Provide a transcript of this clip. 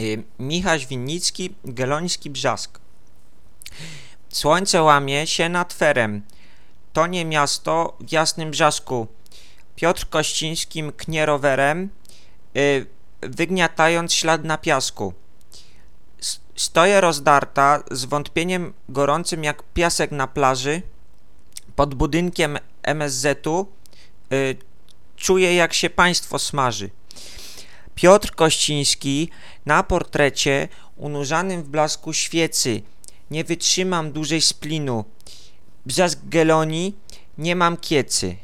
Y, Michaś Winnicki, Geloński Brzask. Słońce łamie się nad ferem. To nie miasto w jasnym brzasku. Piotr Kościński mknie rowerem, y, wygniatając ślad na piasku. Stoję rozdarta, z wątpieniem gorącym jak piasek na plaży, pod budynkiem MSZ-u. Y, czuję, jak się państwo smaży. Piotr Kościński na portrecie unurzanym w blasku świecy. Nie wytrzymam dłużej splinu. Brzask Geloni, nie mam kiecy.